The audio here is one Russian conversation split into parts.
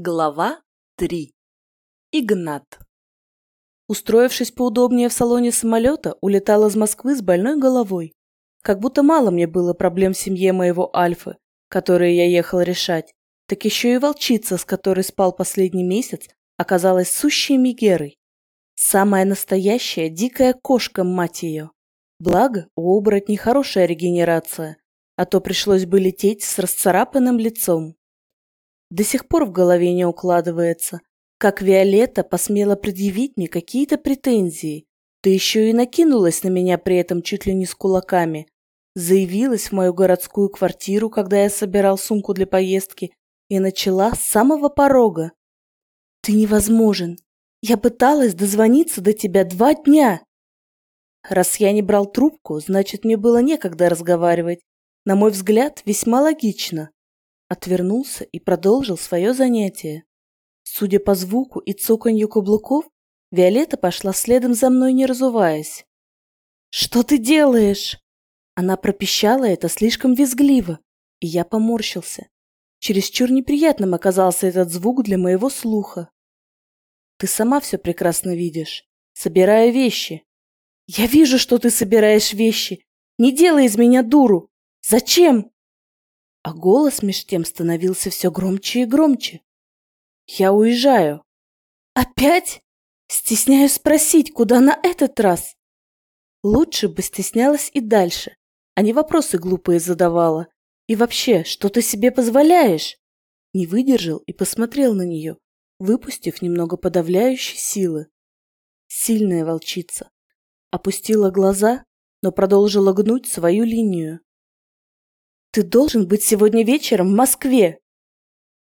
Глава 3. Игнат. Устроившись поудобнее в салоне самолета, улетал из Москвы с больной головой. Как будто мало мне было проблем в семье моего Альфы, которые я ехал решать, так еще и волчица, с которой спал последний месяц, оказалась сущей мигерой. Самая настоящая дикая кошка, мать ее. Благо, у оборотней хорошая регенерация, а то пришлось бы лететь с расцарапанным лицом. До сих пор в голове не укладывается, как Виолетта посмела предъявить мне какие-то претензии, да еще и накинулась на меня при этом чуть ли не с кулаками. Заявилась в мою городскую квартиру, когда я собирал сумку для поездки, и начала с самого порога. «Ты невозможен. Я пыталась дозвониться до тебя два дня». Раз я не брал трубку, значит, мне было некогда разговаривать. На мой взгляд, весьма логично отвернулся и продолжил свое занятие. Судя по звуку и цоканью каблуков, Виолетта пошла следом за мной, не разуваясь. «Что ты делаешь?» Она пропищала это слишком визгливо, и я поморщился. Чересчур неприятным оказался этот звук для моего слуха. «Ты сама все прекрасно видишь. Собираю вещи». «Я вижу, что ты собираешь вещи. Не делай из меня дуру. Зачем?» А голос меж тем становился все громче и громче. «Я уезжаю». «Опять?» Стесняюсь спросить, куда на этот раз? Лучше бы стеснялась и дальше, а не вопросы глупые задавала. И вообще, что ты себе позволяешь? Не выдержал и посмотрел на нее, выпустив немного подавляющей силы. Сильная волчица. Опустила глаза, но продолжила гнуть свою линию. Ты должен быть сегодня вечером в Москве.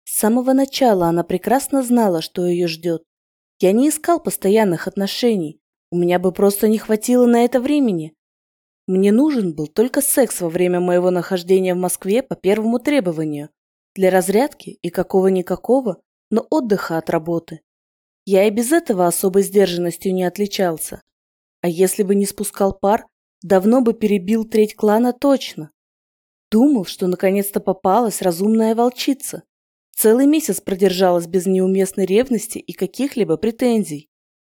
С самого начала она прекрасно знала, что ее ждет. Я не искал постоянных отношений. У меня бы просто не хватило на это времени. Мне нужен был только секс во время моего нахождения в Москве по первому требованию. Для разрядки и какого-никакого, но отдыха от работы. Я и без этого особой сдержанностью не отличался. А если бы не спускал пар, давно бы перебил треть клана точно. Думал, что наконец-то попалась разумная волчица. Целый месяц продержалась без неуместной ревности и каких-либо претензий.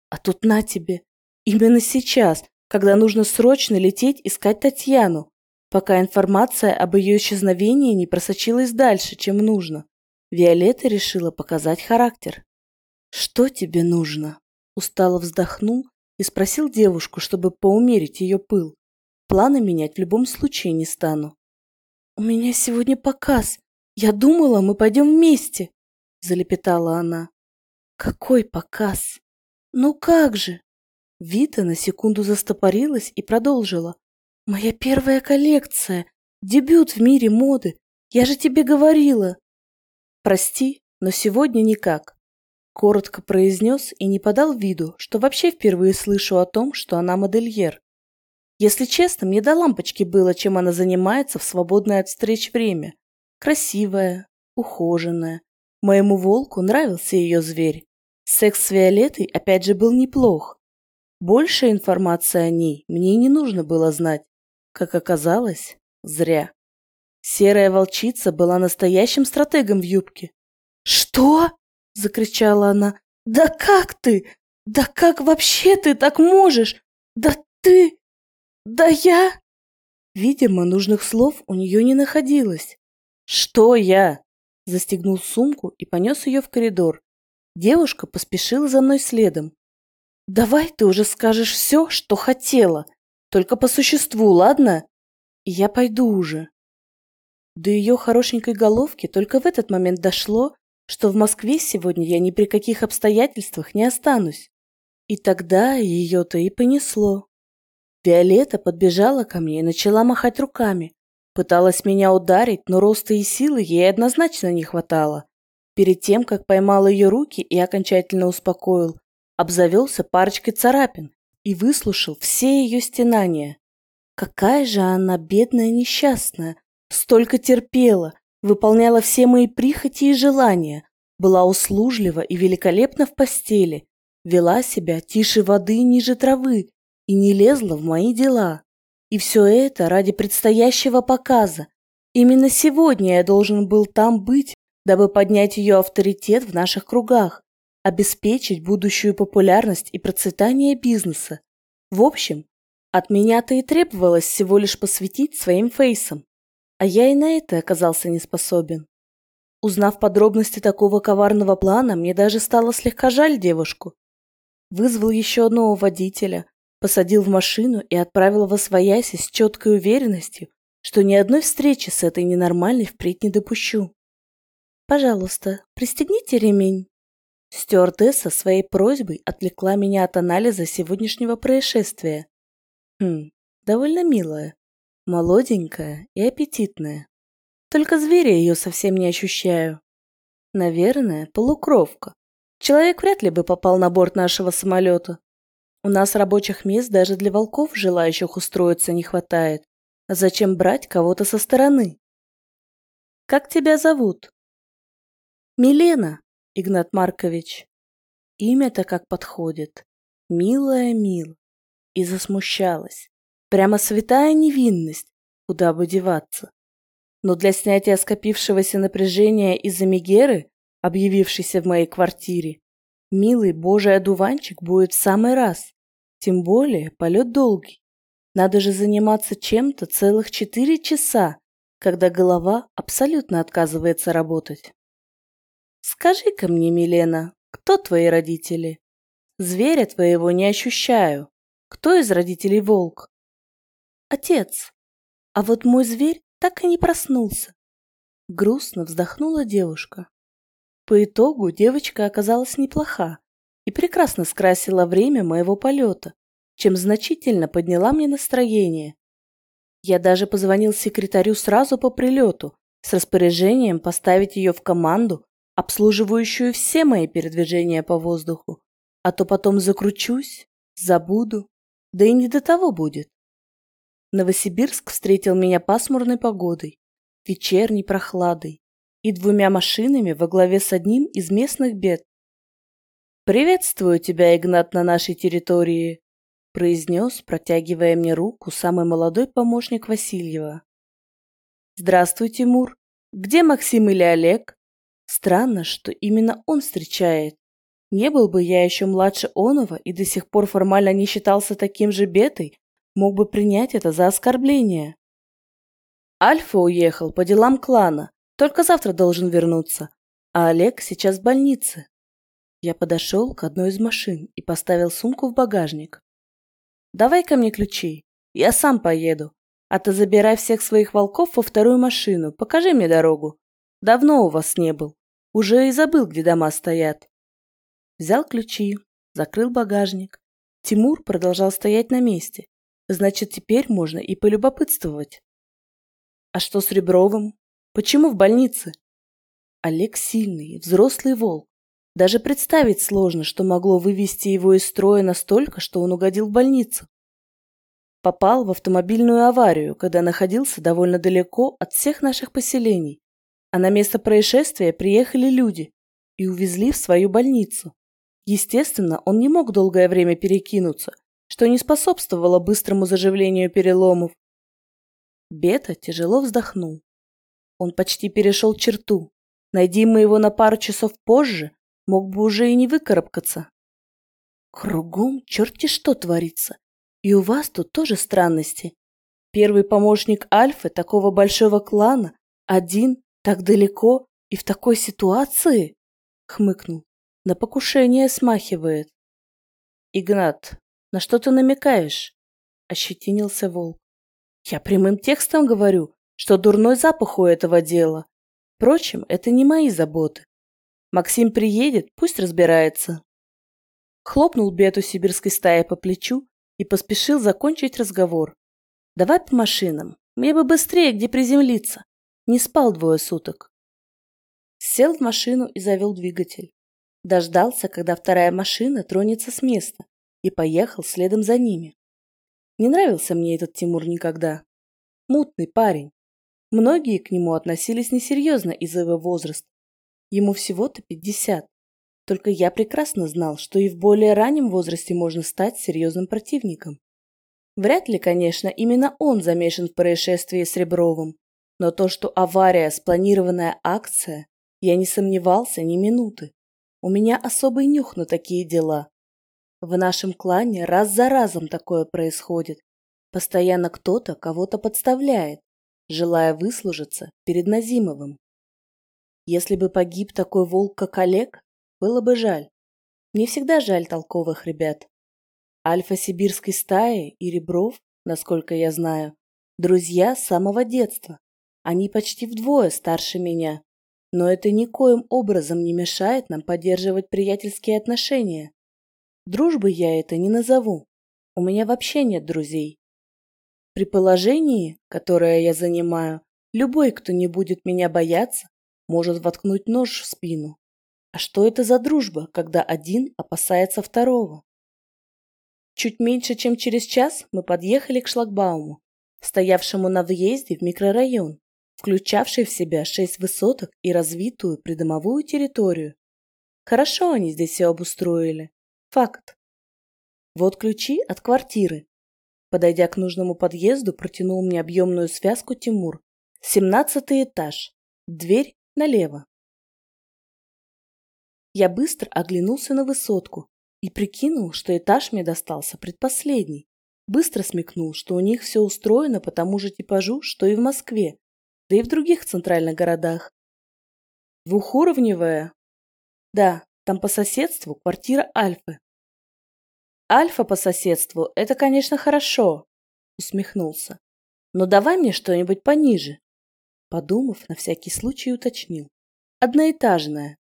А тут на тебе. Именно сейчас, когда нужно срочно лететь искать Татьяну, пока информация об ее исчезновении не просочилась дальше, чем нужно. Виолетта решила показать характер. «Что тебе нужно?» Устало вздохнул и спросил девушку, чтобы поумерить ее пыл. Планы менять в любом случае не стану. «У меня сегодня показ. Я думала, мы пойдем вместе», — залепетала она. «Какой показ? Ну как же?» Вита на секунду застопорилась и продолжила. «Моя первая коллекция. Дебют в мире моды. Я же тебе говорила». «Прости, но сегодня никак», — коротко произнес и не подал виду, что вообще впервые слышу о том, что она модельер. Если честно, мне до лампочки было, чем она занимается в свободное от встреч время. Красивая, ухоженная. Моему волку нравился ее зверь. Секс с Виолеттой опять же был неплох. Больше информации о ней мне не нужно было знать. Как оказалось, зря. Серая волчица была настоящим стратегом в юбке. «Что?» – закричала она. «Да как ты? Да как вообще ты так можешь? Да ты...» «Да я...» Видимо, нужных слов у нее не находилось. «Что я?» Застегнул сумку и понес ее в коридор. Девушка поспешила за мной следом. «Давай ты уже скажешь все, что хотела. Только по существу, ладно? И я пойду уже». До ее хорошенькой головки только в этот момент дошло, что в Москве сегодня я ни при каких обстоятельствах не останусь. И тогда ее-то и понесло. Виолетта подбежала ко мне и начала махать руками. Пыталась меня ударить, но роста и силы ей однозначно не хватало. Перед тем, как поймал ее руки и окончательно успокоил, обзавелся парочкой царапин и выслушал все ее стенания. Какая же она бедная несчастная, столько терпела, выполняла все мои прихоти и желания, была услужлива и великолепна в постели, вела себя тише воды ниже травы, и не лезла в мои дела. И все это ради предстоящего показа. Именно сегодня я должен был там быть, дабы поднять ее авторитет в наших кругах, обеспечить будущую популярность и процветание бизнеса. В общем, от меня-то и требовалось всего лишь посвятить своим фейсом, а я и на это оказался не способен. Узнав подробности такого коварного плана, мне даже стало слегка жаль девушку. Вызвал еще одного водителя, посадил в машину и отправил во свояси с четкой уверенностью, что ни одной встречи с этой ненормальной впредь не допущу. «Пожалуйста, пристегните ремень». Стюардесса своей просьбой отвлекла меня от анализа сегодняшнего происшествия. Хм, довольно милая, молоденькая и аппетитная. Только зверя ее совсем не ощущаю. Наверное, полукровка. Человек вряд ли бы попал на борт нашего самолета. У нас рабочих мест даже для волков, желающих устроиться, не хватает. Зачем брать кого-то со стороны? Как тебя зовут? Милена, Игнат Маркович. Имя-то как подходит. Милая Мил. И засмущалась. Прямо святая невинность. Куда бы деваться но для снятия скопившегося напряжения из-за Мегеры, объявившейся в моей квартире, милый божий одуванчик будет в самый раз. Тем более полет долгий. Надо же заниматься чем-то целых четыре часа, когда голова абсолютно отказывается работать. Скажи-ка мне, Милена, кто твои родители? Зверя твоего не ощущаю. Кто из родителей волк? Отец. А вот мой зверь так и не проснулся. Грустно вздохнула девушка. По итогу девочка оказалась неплоха и прекрасно скрасила время моего полета, чем значительно подняла мне настроение. Я даже позвонил секретарю сразу по прилету с распоряжением поставить ее в команду, обслуживающую все мои передвижения по воздуху, а то потом закручусь, забуду, да и не до того будет. Новосибирск встретил меня пасмурной погодой, вечерней прохладой и двумя машинами во главе с одним из местных бед. «Приветствую тебя, Игнат, на нашей территории», – произнес, протягивая мне руку самый молодой помощник Васильева. «Здравствуй, Тимур. Где Максим или Олег?» Странно, что именно он встречает. Не был бы я еще младше Онова и до сих пор формально не считался таким же бетой, мог бы принять это за оскорбление. Альфа уехал по делам клана, только завтра должен вернуться, а Олег сейчас в больнице. Я подошел к одной из машин и поставил сумку в багажник. «Давай ко мне ключи, я сам поеду, а ты забирай всех своих волков во вторую машину, покажи мне дорогу. Давно у вас не был, уже и забыл, где дома стоят». Взял ключи, закрыл багажник. Тимур продолжал стоять на месте, Значит, теперь можно и полюбопытствовать. А что с Ребровым? Почему в больнице? Олег сильный, взрослый волк. Даже представить сложно, что могло вывести его из строя настолько, что он угодил в больницу. Попал в автомобильную аварию, когда находился довольно далеко от всех наших поселений, а на место происшествия приехали люди и увезли в свою больницу. Естественно, он не мог долгое время перекинуться, что не способствовало быстрому заживлению переломов. Бета тяжело вздохнул. Он почти перешел черту. Найди мы его на пару часов позже, мог бы уже и не выкарабкаться. Кругом черти что творится. И у вас тут тоже странности. Первый помощник Альфы такого большого клана, один, так далеко и в такой ситуации? Хмыкнул. На покушение смахивает. Игнат, на что ты намекаешь? Ощетинился волк. Я прямым текстом говорю, что дурной запах у этого дела. Впрочем, это не мои заботы. Максим приедет, пусть разбирается. Хлопнул Бету сибирской стаи по плечу и поспешил закончить разговор. Давай по машинам. Мне бы быстрее где приземлиться. Не спал двое суток. Сел в машину и завел двигатель. Дождался, когда вторая машина тронется с места, и поехал следом за ними. Не нравился мне этот Тимур никогда. Мутный парень. Многие к нему относились несерьезно из-за его возраста. Ему всего-то пятьдесят. Только я прекрасно знал, что и в более раннем возрасте можно стать серьезным противником. Вряд ли, конечно, именно он замешан в происшествии с Ребровым, но то, что авария – спланированная акция, Я не сомневался ни минуты. У меня особый нюх на такие дела. В нашем клане раз за разом такое происходит. Постоянно кто-то кого-то подставляет, желая выслужиться перед Назимовым. Если бы погиб такой волк, как Олег, было бы жаль. Мне всегда жаль толковых ребят. Альфа сибирской стаи и Ребров, насколько я знаю, друзья с самого детства. Они почти вдвое старше меня. Но это никоим образом не мешает нам поддерживать приятельские отношения. Дружбы я это не назову. У меня вообще нет друзей. При положении, которое я занимаю, любой, кто не будет меня бояться, может воткнуть нож в спину. А что это за дружба, когда один опасается второго? Чуть меньше, чем через час мы подъехали к шлагбауму, стоявшему на въезде в микрорайон, включавший в себя шесть высоток и развитую придомовую территорию. Хорошо они здесь все обустроили. Факт. Вот ключи от квартиры. Подойдя к нужному подъезду, протянул мне объемную связку Тимур. Семнадцатый этаж. Дверь налево. Я быстро оглянулся на высотку и прикинул, что этаж мне достался предпоследний. Быстро смекнул, что у них все устроено по тому же типажу, что и в Москве, да и в других центральных городах. Двухуровневая? Да, там по соседству квартира Альфы. Альфа по соседству – это, конечно, хорошо, усмехнулся. Но давай мне что-нибудь пониже. Подумав, на всякий случай уточнил. Одноэтажная.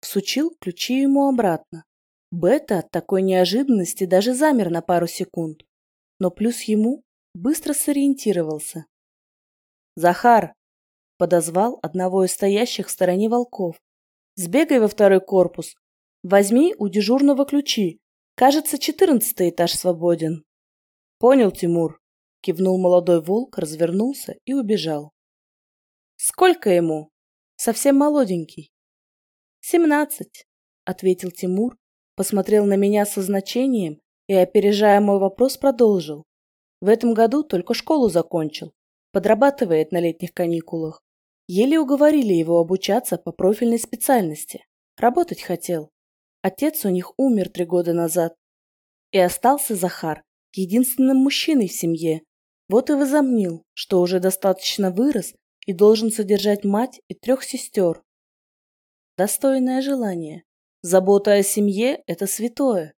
Всучил ключи ему обратно. Бета от такой неожиданности даже замер на пару секунд. Но плюс ему быстро сориентировался. «Захар!» – подозвал одного из стоящих в стороне волков. «Сбегай во второй корпус. Возьми у дежурного ключи. Кажется, четырнадцатый этаж свободен». «Понял, Тимур», – кивнул молодой волк, развернулся и убежал. «Сколько ему?» «Совсем молоденький». «Семнадцать», — ответил Тимур, посмотрел на меня со значением и, опережая мой вопрос, продолжил. В этом году только школу закончил, подрабатывает на летних каникулах. Еле уговорили его обучаться по профильной специальности. Работать хотел. Отец у них умер три года назад. И остался Захар, единственным мужчиной в семье. Вот и возомнил, что уже достаточно вырос и должен содержать мать и трех сестер. Достойное желание. Забота о семье – это святое.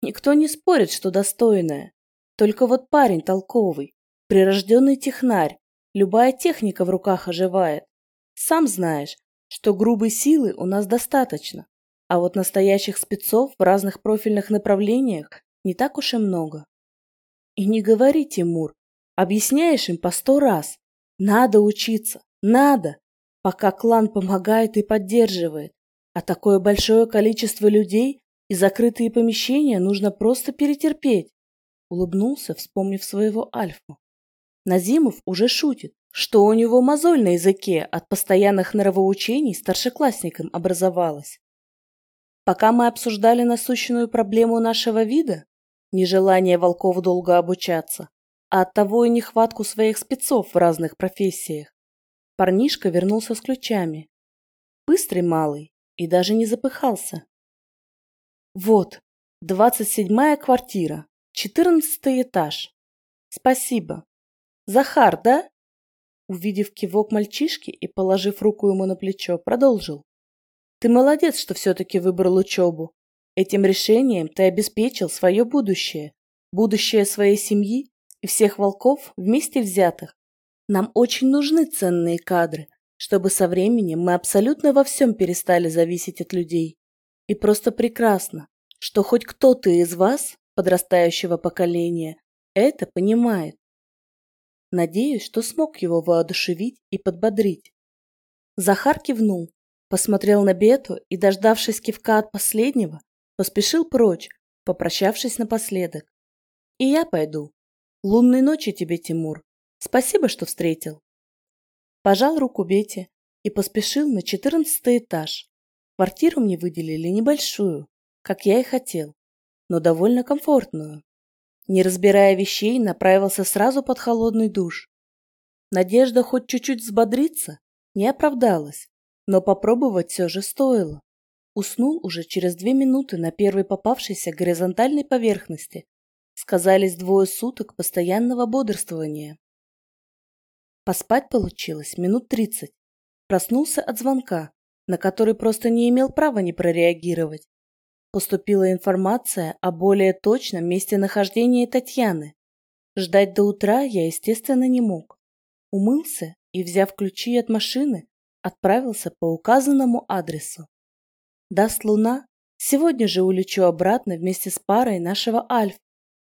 Никто не спорит, что достойное. Только вот парень толковый, прирожденный технарь, любая техника в руках оживает. Сам знаешь, что грубой силы у нас достаточно, а вот настоящих спецов в разных профильных направлениях не так уж и много. И не говори, Тимур, объясняешь им по сто раз, надо учиться, надо, пока клан помогает и поддерживает. А такое большое количество людей и закрытые помещения нужно просто перетерпеть. Улыбнулся, вспомнив своего Альфу. Назимов уже шутит, что у него мозоль на языке от постоянных норовоучений старшеклассникам образовалась. Пока мы обсуждали насущную проблему нашего вида, нежелание волков долго обучаться, а оттого и нехватку своих спецов в разных профессиях. Парнишка вернулся с ключами. Быстрый малый и даже не запыхался. Вот, двадцать седьмая квартира, четырнадцатый этаж. Спасибо. Захар, да? Увидев кивок мальчишки и положив руку ему на плечо, продолжил. Ты молодец, что все-таки выбрал учебу. Этим решением ты обеспечил свое будущее, будущее своей семьи и всех волков вместе взятых. Нам очень нужны ценные кадры, чтобы со временем мы абсолютно во всем перестали зависеть от людей. И просто прекрасно, что хоть кто-то из вас, подрастающего поколения, это понимает. Надеюсь, что смог его воодушевить и подбодрить. Захар кивнул, посмотрел на Бету и, дождавшись кивка от последнего, поспешил прочь, попрощавшись напоследок. И я пойду. Лунной ночи тебе, Тимур. Спасибо, что встретил. Пожал руку Бете и поспешил на четырнадцатый этаж. Квартиру мне выделили небольшую, как я и хотел, но довольно комфортную. Не разбирая вещей, направился сразу под холодный душ. Надежда хоть чуть-чуть взбодриться не оправдалась. Но попробовать все же стоило. Уснул уже через две минуты на первой попавшейся горизонтальной поверхности. Сказались двое суток постоянного бодрствования. Поспать получилось минут тридцать. Проснулся от звонка, на который просто не имел права не прореагировать. Поступила информация о более точном месте нахождения Татьяны. Ждать до утра я, естественно, не мог. Умылся и, взяв ключи от машины, отправился по указанному адресу. Даст луна, сегодня же улечу обратно вместе с парой нашего Альф,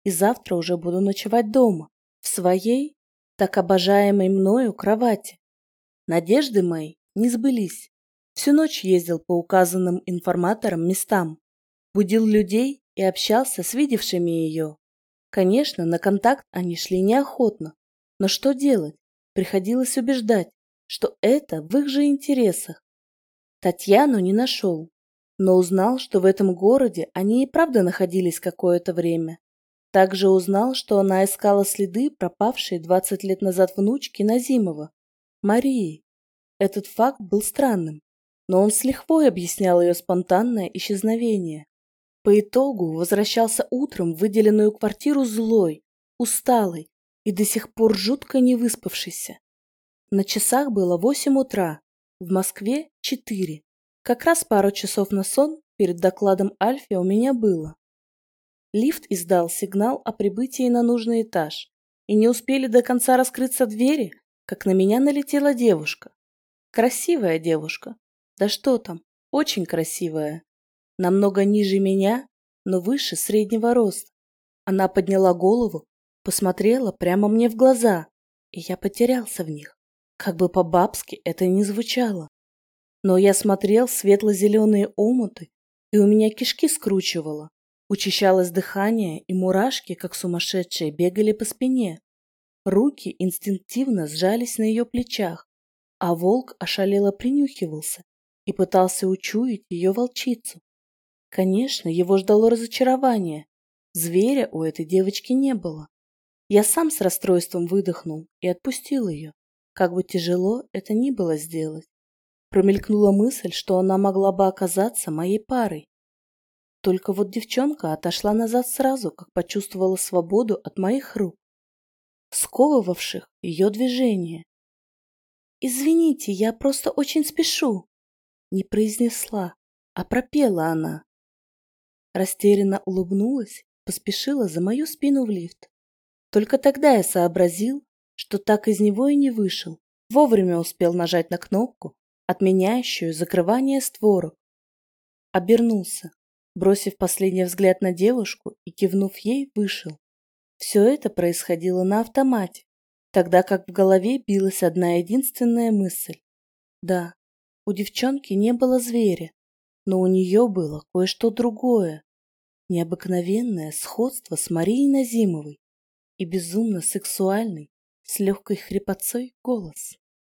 и завтра уже буду ночевать дома, в своей, так обожаемой мною кровати. Надежды мои не сбылись. Всю ночь ездил по указанным информаторам местам, будил людей и общался с видевшими ее. Конечно, на контакт они шли неохотно, но что делать? Приходилось убеждать, что это в их же интересах. Татьяну не нашел, но узнал, что в этом городе они и правда находились какое-то время. Также узнал, что она искала следы пропавшей 20 лет назад внучки Назимова, Марии. Этот факт был странным, но он с лихвой объяснял ее спонтанное исчезновение. По итогу возвращался утром в выделенную квартиру злой, усталый и до сих пор жутко не выспавшийся. На часах было восемь утра, в Москве четыре. Как раз пару часов на сон перед докладом Альфе у меня было. Лифт издал сигнал о прибытии на нужный этаж, и не успели до конца раскрыться двери, как на меня налетела девушка. Красивая девушка. Да что там, очень красивая. Намного ниже меня, но выше среднего роста. Она подняла голову, посмотрела прямо мне в глаза, и я потерялся в них. Как бы по-бабски это ни звучало. Но я смотрел светло-зеленые омуты, и у меня кишки скручивало. Учащалось дыхание, и мурашки, как сумасшедшие, бегали по спине. Руки инстинктивно сжались на ее плечах, а волк ошалело принюхивался и пытался учуять ее волчицу. Конечно, его ждало разочарование. Зверя у этой девочки не было. Я сам с расстройством выдохнул и отпустил ее. Как бы тяжело это ни было сделать. Промелькнула мысль, что она могла бы оказаться моей парой. Только вот девчонка отошла назад сразу, как почувствовала свободу от моих рук, сковывавших ее движение. «Извините, я просто очень спешу», — не произнесла, а пропела она. Растерянно улыбнулась, поспешила за мою спину в лифт. Только тогда я сообразил, что так из него и не вышел. Вовремя успел нажать на кнопку, отменяющую закрывание створок. Обернулся, бросив последний взгляд на девушку и кивнув ей, вышел. Все это происходило на автомате, тогда как в голове билась одна единственная мысль. Да, у девчонки не было зверя, но у нее было кое-что другое. Необыкновенное сходство с Марией Назимовой и безумно сексуальный, с легкой хрипотцой голос.